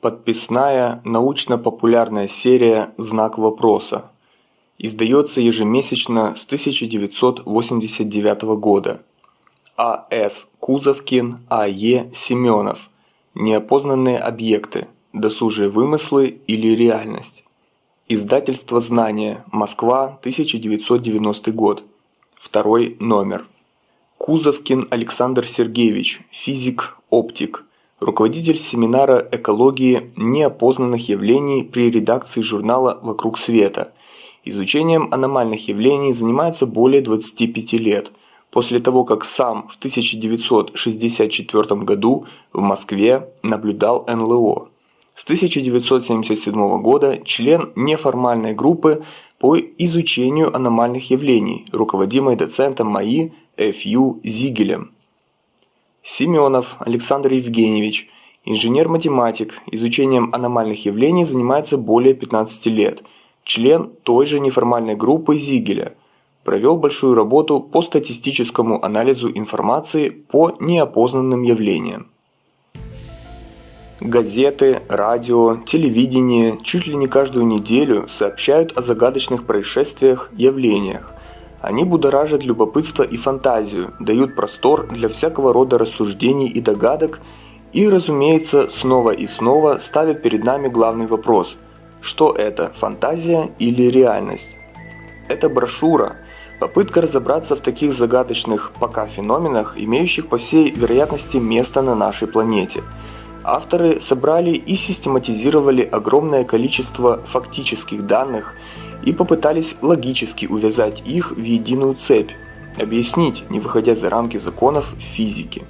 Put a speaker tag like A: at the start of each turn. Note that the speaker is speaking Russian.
A: Подписная научно-популярная серия «Знак вопроса». Издается ежемесячно с 1989 года. А.С. Кузовкин, А.Е. Семенов. Неопознанные объекты. Досужие вымыслы или реальность. Издательство «Знания», Москва, 1990 год. Второй номер. Кузовкин Александр Сергеевич, физик, оптик, руководитель семинара экологии неопознанных явлений при редакции журнала «Вокруг света». Изучением аномальных явлений занимается более 25 лет, после того, как сам в 1964 году в Москве наблюдал НЛО. С 1977 года член неформальной группы по изучению аномальных явлений, руководимой доцентом МАИ Ф.Ю. Зигелем. Семенов Александр Евгеньевич, инженер-математик, изучением аномальных явлений занимается более 15 лет, член той же неформальной группы Зигеля. Провел большую работу по статистическому анализу информации по неопознанным явлениям. Газеты, радио, телевидение чуть ли не каждую неделю сообщают о загадочных происшествиях, явлениях. Они будоражат любопытство и фантазию, дают простор для всякого рода рассуждений и догадок и, разумеется, снова и снова ставят перед нами главный вопрос – что это, фантазия или реальность? Это брошюра, попытка разобраться в таких загадочных пока феноменах, имеющих по всей вероятности место на нашей планете – Авторы собрали и систематизировали огромное количество фактических данных и попытались логически увязать их в единую цепь, объяснить, не выходя за рамки законов физики.